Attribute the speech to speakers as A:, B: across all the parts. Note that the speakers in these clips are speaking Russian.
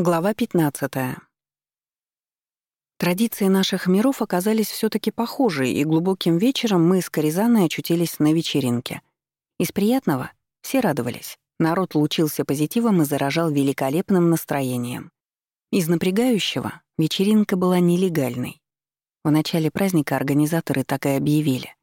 A: Глава 15. Традиции наших миров оказались все таки похожи, и глубоким вечером мы с Коризаной очутились на вечеринке. Из приятного все радовались. Народ лучился позитивом и заражал великолепным настроением. Из напрягающего вечеринка была нелегальной. В начале праздника организаторы так и объявили.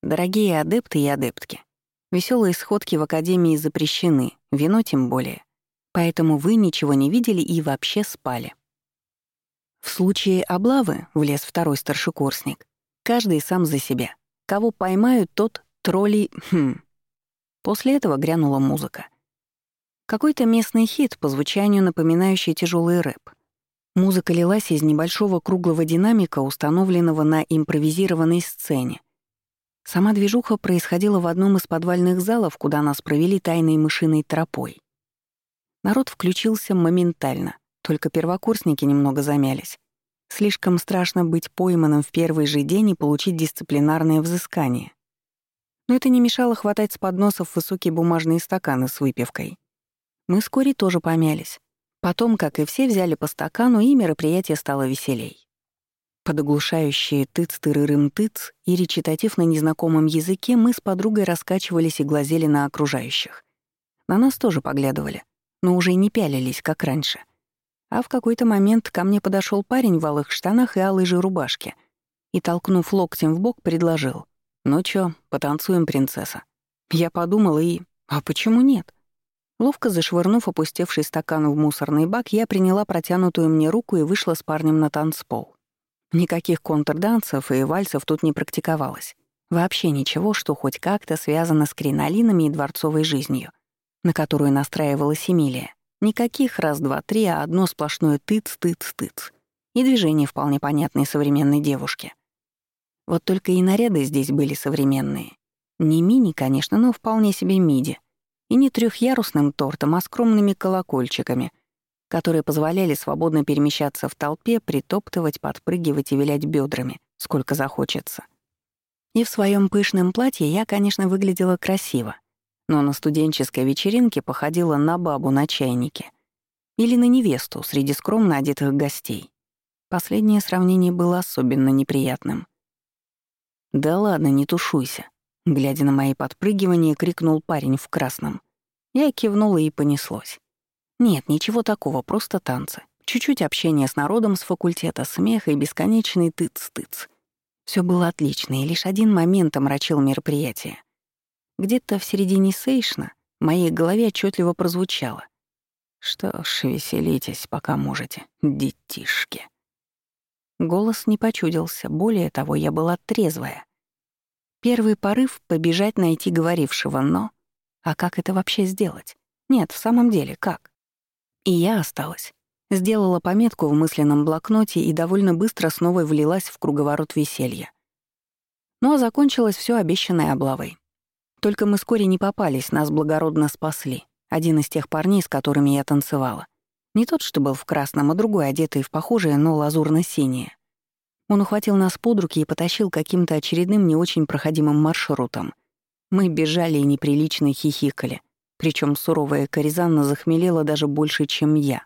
A: Дорогие адепты и адептки, веселые сходки в Академии запрещены, вино тем более — поэтому вы ничего не видели и вообще спали. В случае облавы, влез второй старшекурсник, каждый сам за себя. Кого поймают, тот тролли... Хм. После этого грянула музыка. Какой-то местный хит, по звучанию напоминающий тяжелый рэп. Музыка лилась из небольшого круглого динамика, установленного на импровизированной сцене. Сама движуха происходила в одном из подвальных залов, куда нас провели тайной мышиной тропой. Народ включился моментально, только первокурсники немного замялись. Слишком страшно быть пойманным в первый же день и получить дисциплинарное взыскание. Но это не мешало хватать с подносов высокие бумажные стаканы с выпивкой. Мы вскоре тоже помялись. Потом, как и все, взяли по стакану, и мероприятие стало веселей. Под оглушающие тыц-тырырым-тыц и речитатив на незнакомом языке мы с подругой раскачивались и глазели на окружающих. На нас тоже поглядывали но уже не пялились, как раньше. А в какой-то момент ко мне подошел парень в алых штанах и алой же рубашке и, толкнув локтем в бок, предложил. «Ну чё, потанцуем, принцесса?» Я подумала и... А почему нет? Ловко зашвырнув опустевший стакан в мусорный бак, я приняла протянутую мне руку и вышла с парнем на танцпол. Никаких контрдансов и вальсов тут не практиковалось. Вообще ничего, что хоть как-то связано с кринолинами и дворцовой жизнью — на которую настраивалась Эмилия. Никаких раз-два-три, а одно сплошное тыц-тыц-тыц. И движения вполне понятные современной девушке. Вот только и наряды здесь были современные. Не мини, конечно, но вполне себе миди. И не трехъярусным тортом, а скромными колокольчиками, которые позволяли свободно перемещаться в толпе, притоптывать, подпрыгивать и вилять бедрами, сколько захочется. И в своем пышном платье я, конечно, выглядела красиво, но на студенческой вечеринке походила на бабу на чайнике или на невесту среди скромно одетых гостей. Последнее сравнение было особенно неприятным. «Да ладно, не тушуйся», — глядя на мои подпрыгивания, крикнул парень в красном. Я кивнула и понеслось. Нет, ничего такого, просто танцы. Чуть-чуть общения с народом с факультета, смех и бесконечный тыц-тыц. Все было отлично, и лишь один момент омрачил мероприятие. Где-то в середине сейшна в моей голове отчетливо прозвучало. «Что ж, веселитесь, пока можете, детишки». Голос не почудился, более того, я была трезвая. Первый порыв — побежать найти говорившего, но... А как это вообще сделать? Нет, в самом деле, как? И я осталась. Сделала пометку в мысленном блокноте и довольно быстро снова влилась в круговорот веселья. Ну а закончилось все обещанной облавой. Только мы вскоре не попались, нас благородно спасли. Один из тех парней, с которыми я танцевала. Не тот, что был в красном, а другой, одетый в похожее, но лазурно-синее. Он ухватил нас под руки и потащил каким-то очередным не очень проходимым маршрутом. Мы бежали и неприлично хихикали. Причем суровая Коризанна захмелела даже больше, чем я.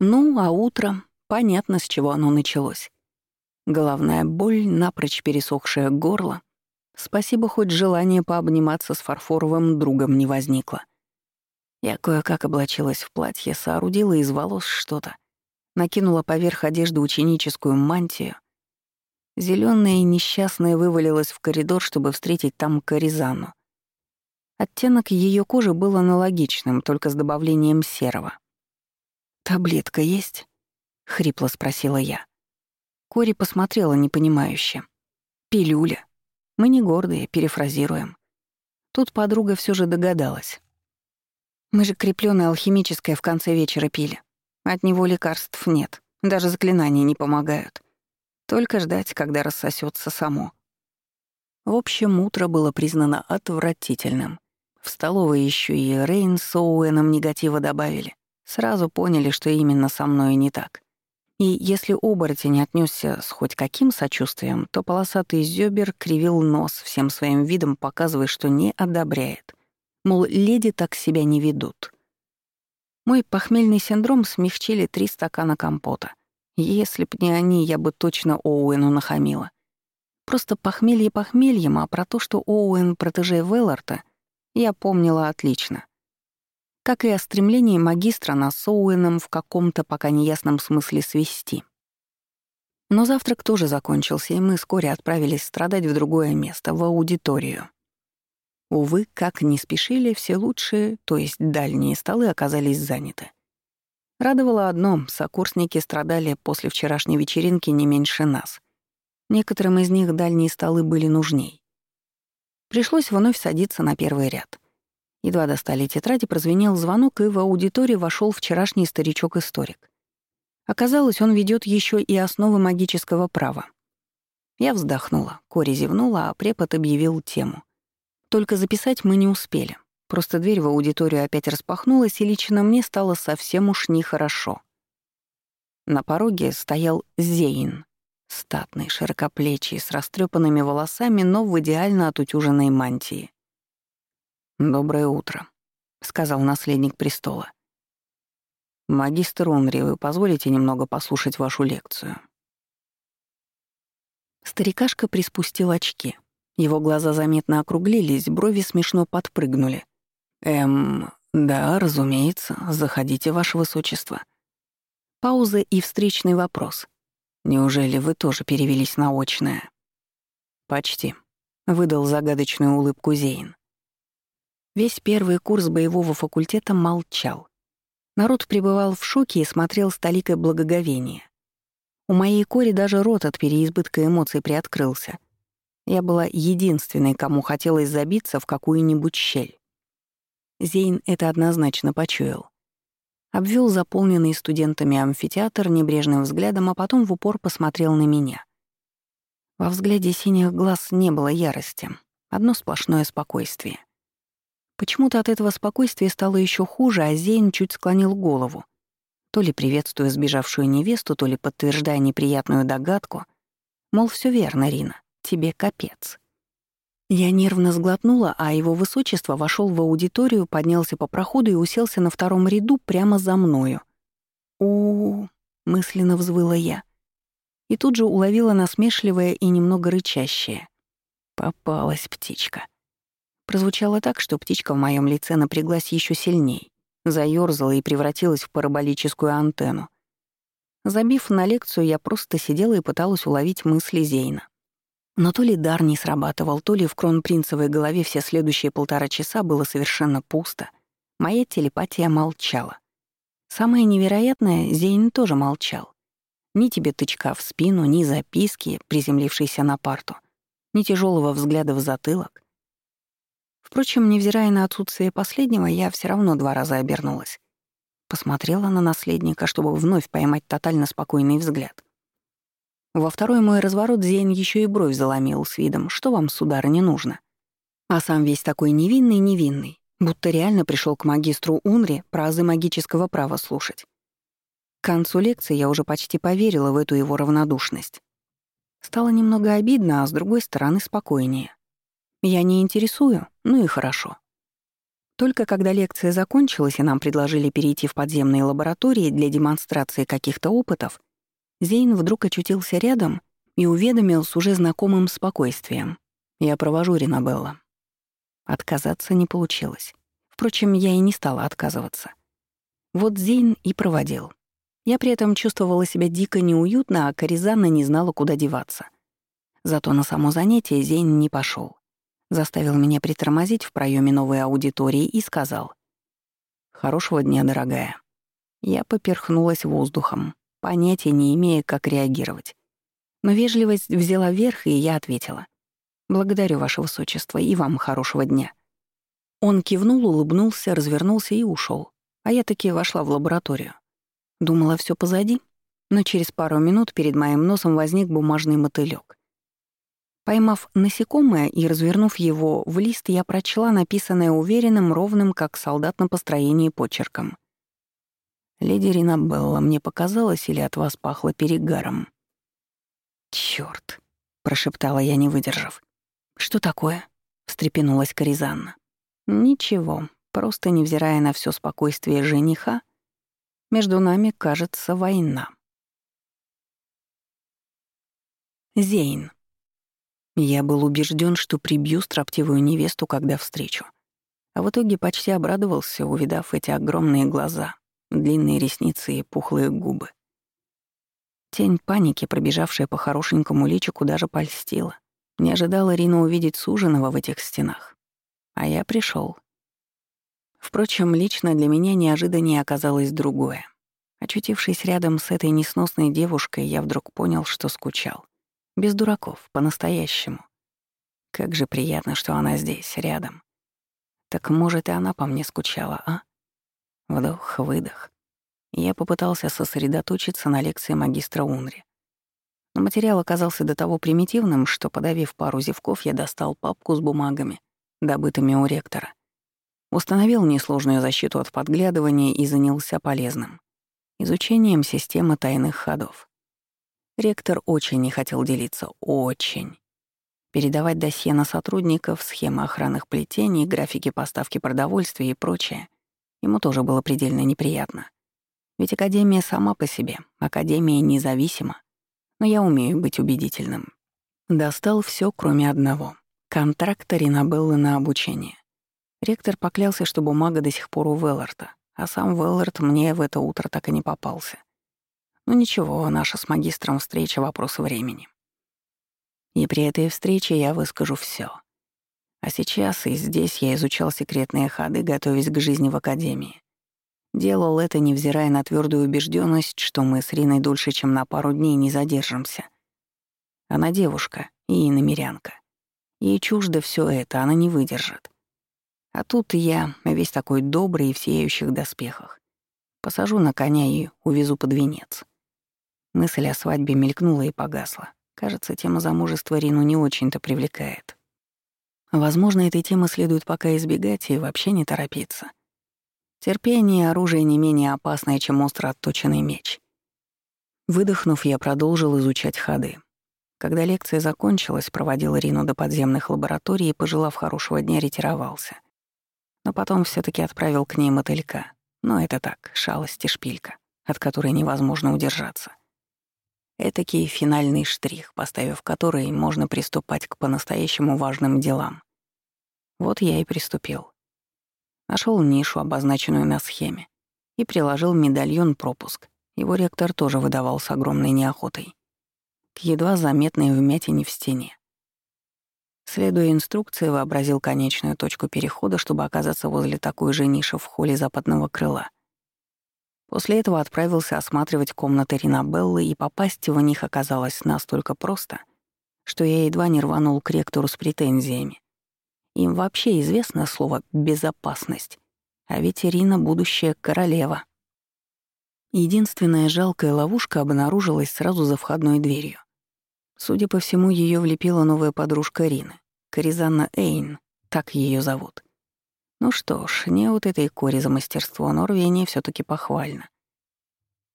A: Ну, а утром понятно, с чего оно началось. Головная боль, напрочь пересохшее горло. Спасибо, хоть желание пообниматься с фарфоровым другом не возникло. Я кое-как облачилась в платье, соорудила из волос что-то, накинула поверх одежды ученическую мантию. Зелёная и несчастная вывалилась в коридор, чтобы встретить там Коризану. Оттенок ее кожи был аналогичным, только с добавлением серого. «Таблетка есть?» — хрипло спросила я. Кори посмотрела непонимающе. «Пилюля. Мы не гордые, перефразируем». Тут подруга все же догадалась. «Мы же крепленное алхимическое в конце вечера пили. От него лекарств нет, даже заклинания не помогают. Только ждать, когда рассосется само». В общем, утро было признано отвратительным. В столовой еще и Рейн с Оуэном негатива добавили. Сразу поняли, что именно со мной не так. И если оборотень отнесся с хоть каким сочувствием, то полосатый зёбер кривил нос всем своим видом, показывая, что не одобряет. Мол, леди так себя не ведут. Мой похмельный синдром смягчили три стакана компота. Если б не они, я бы точно Оуэну нахамила. Просто похмелье похмельем, а про то, что Оуэн — протеже Велларта, я помнила отлично. Как и о стремлении магистра нас с в каком-то пока неясном смысле свести. Но завтрак тоже закончился, и мы вскоре отправились страдать в другое место, в аудиторию. Увы, как ни спешили, все лучшие, то есть дальние столы оказались заняты. Радовало одно — сокурсники страдали после вчерашней вечеринки не меньше нас. Некоторым из них дальние столы были нужней. Пришлось вновь садиться на первый ряд. Едва достали тетради, прозвенел звонок, и в аудиторию вошел вчерашний старичок-историк. Оказалось, он ведет еще и основы магического права. Я вздохнула, Кори зевнула, а препод объявил тему — только записать мы не успели. Просто дверь в аудиторию опять распахнулась, и лично мне стало совсем уж нехорошо. На пороге стоял Зейн, статный, широкоплечий, с растрепанными волосами, но в идеально отутюженной мантии. «Доброе утро», — сказал наследник престола. «Магистр Унри, вы позволите немного послушать вашу лекцию?» Старикашка приспустил очки. Его глаза заметно округлились, брови смешно подпрыгнули. «Эм, да, разумеется, заходите, ваше высочество». Пауза и встречный вопрос. «Неужели вы тоже перевелись на очное?» «Почти», — выдал загадочную улыбку Зейн. Весь первый курс боевого факультета молчал. Народ пребывал в шоке и смотрел с толикой благоговения. У моей кори даже рот от переизбытка эмоций приоткрылся — я была единственной, кому хотелось забиться в какую-нибудь щель. Зейн это однозначно почуял. Обвел заполненный студентами амфитеатр небрежным взглядом, а потом в упор посмотрел на меня. Во взгляде синих глаз не было ярости, одно сплошное спокойствие. Почему-то от этого спокойствия стало еще хуже, а Зейн чуть склонил голову, то ли приветствуя сбежавшую невесту, то ли подтверждая неприятную догадку, мол, все верно, Рина тебе капец». Я нервно сглотнула, а его высочество вошел в аудиторию, поднялся по проходу и уселся на втором ряду прямо за мною. у, мысленно взвыла я. И тут же уловила насмешливое и немного рычащее. «Попалась птичка». Прозвучало так, что птичка в моем лице напряглась еще сильней, заёрзала и превратилась в параболическую антенну. Забив на лекцию, я просто сидела и пыталась уловить мысли Зейна. Но то ли дар не срабатывал, то ли в кронпринцевой голове все следующие полтора часа было совершенно пусто. Моя телепатия молчала. Самое невероятное, Зейн тоже молчал. Ни тебе тычка в спину, ни записки, приземлившейся на парту, ни тяжелого взгляда в затылок. Впрочем, невзирая на отсутствие последнего, я все равно два раза обернулась. Посмотрела на наследника, чтобы вновь поймать тотально спокойный взгляд. Во второй мой разворот Зейн еще и бровь заломил с видом, что вам, судара, не нужно. А сам весь такой невинный-невинный, будто реально пришел к магистру Унри про магического права слушать. К концу лекции я уже почти поверила в эту его равнодушность. Стало немного обидно, а с другой стороны спокойнее. Я не интересую, ну и хорошо. Только когда лекция закончилась и нам предложили перейти в подземные лаборатории для демонстрации каких-то опытов, Зейн вдруг очутился рядом и уведомил с уже знакомым спокойствием. «Я провожу Ринабелла». Отказаться не получилось. Впрочем, я и не стала отказываться. Вот Зейн и проводил. Я при этом чувствовала себя дико неуютно, а Коризанна не знала, куда деваться. Зато на само занятие Зейн не пошел. Заставил меня притормозить в проеме новой аудитории и сказал. «Хорошего дня, дорогая». Я поперхнулась воздухом понятия не имея, как реагировать. Но вежливость взяла верх, и я ответила. «Благодарю, Ваше Высочество, и вам хорошего дня». Он кивнул, улыбнулся, развернулся и ушел. А я таки вошла в лабораторию. Думала, все позади, но через пару минут перед моим носом возник бумажный мотылёк. Поймав насекомое и развернув его в лист, я прочла написанное уверенным, ровным, как солдат на построении почерком. «Леди Ринабелла, мне показалось, или от вас пахло перегаром?» «Чёрт!» — прошептала я, не выдержав. «Что такое?» — встрепенулась Коризанна. «Ничего, просто невзирая на всё спокойствие жениха, Между нами, кажется, война. Зейн. Я был убежден, что прибью строптивую невесту, когда встречу. А в итоге почти обрадовался, увидав эти огромные глаза, длинные ресницы и пухлые губы. Тень паники, пробежавшая по хорошенькому личику, даже польстила. Не ожидала Рина увидеть суженого в этих стенах. А я пришел. Впрочем, лично для меня неожиданнее оказалось другое. Очутившись рядом с этой несносной девушкой, я вдруг понял, что скучал. Без дураков, по-настоящему. Как же приятно, что она здесь, рядом. Так может, и она по мне скучала, а? Вдох, выдох. Я попытался сосредоточиться на лекции магистра Унри. Но материал оказался до того примитивным, что, подавив пару зевков, я достал папку с бумагами, добытыми у ректора. Установил несложную защиту от подглядывания и занялся полезным — изучением системы тайных ходов. Ректор очень не хотел делиться, очень. Передавать досье на сотрудников, схемы охранных плетений, графики поставки продовольствия и прочее ему тоже было предельно неприятно. Ведь Академия сама по себе, Академия независима. Но я умею быть убедительным. Достал все, кроме одного — контракта Ринабеллы на обучение. Ректор поклялся, что бумага до сих пор у Велларта, а сам Веллард мне в это утро так и не попался. Ну ничего, наша с магистром встреча — вопрос времени. И при этой встрече я выскажу все. А сейчас и здесь я изучал секретные ходы, готовясь к жизни в Академии. Делал это, невзирая на твердую убежденность, что мы с Риной дольше, чем на пару дней не задержимся. Она девушка и иномерянка. Ей чуждо все это, она не выдержит. А тут я, весь такой добрый и в сияющих доспехах. Посажу на коня и увезу под венец. Мысль о свадьбе мелькнула и погасла. Кажется, тема замужества Рину не очень-то привлекает. Возможно, этой темы следует пока избегать и вообще не торопиться. Терпение оружие не менее опасное, чем остро отточенный меч. Выдохнув, я продолжил изучать ходы. Когда лекция закончилась, проводил Рину до подземных лабораторий и, пожелав хорошего дня, ретировался. Но потом все таки отправил к ней мотылька. Но это так, шалость и шпилька, от которой невозможно удержаться. Этакий финальный штрих, поставив который, можно приступать к по-настоящему важным делам. Вот я и приступил. Нашел нишу, обозначенную на схеме, и приложил медальон-пропуск. Его ректор тоже выдавал с огромной неохотой. К едва заметной вмятине в стене. Следуя инструкции, вообразил конечную точку перехода, чтобы оказаться возле такой же ниши в холле западного крыла — После этого отправился осматривать комнаты Ринабеллы, и попасть в них оказалось настолько просто, что я едва не рванул к ректору с претензиями. Им вообще известно слово «безопасность», а ведь Ирина — будущая королева. Единственная жалкая ловушка обнаружилась сразу за входной дверью. Судя по всему, ее влепила новая подружка Рины, Коризанна Эйн, так ее зовут. Ну что ж, не вот этой коре за мастерство, но рвение все таки похвально.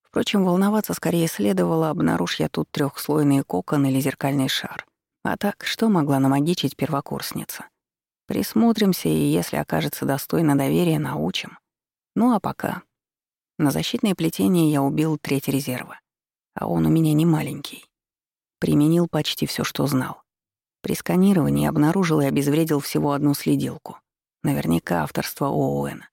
A: Впрочем, волноваться скорее следовало, обнаружь я тут трехслойный кокон или зеркальный шар. А так, что могла намагичить первокурсница? Присмотримся, и если окажется достойно доверия, научим. Ну а пока. На защитное плетение я убил треть резерва. А он у меня не маленький. Применил почти все, что знал. При сканировании обнаружил и обезвредил всего одну следилку. Наверняка авторство Оуэна.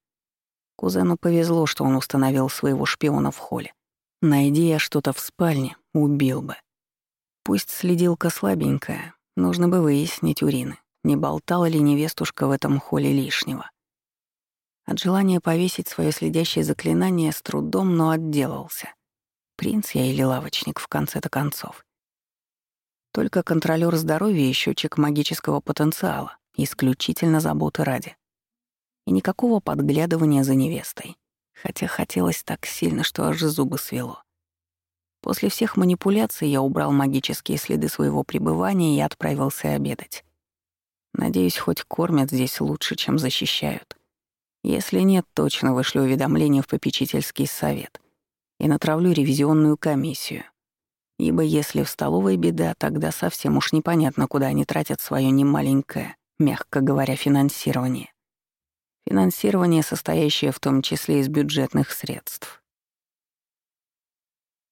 A: Кузену повезло, что он установил своего шпиона в холле. Найди я что-то в спальне, убил бы. Пусть следилка слабенькая, нужно бы выяснить урины, не болтала ли невестушка в этом холле лишнего. От желания повесить свое следящее заклинание с трудом, но отделался. Принц я или лавочник в конце-то концов. Только контролер здоровья и счетчик магического потенциала, исключительно заботы ради и никакого подглядывания за невестой, хотя хотелось так сильно, что аж зубы свело. После всех манипуляций я убрал магические следы своего пребывания и отправился обедать. Надеюсь, хоть кормят здесь лучше, чем защищают. Если нет, точно вышлю уведомление в попечительский совет и натравлю ревизионную комиссию. Ибо если в столовой беда, тогда совсем уж непонятно, куда они тратят свое немаленькое, мягко говоря, финансирование. Финансирование, состоящее в том числе из бюджетных средств.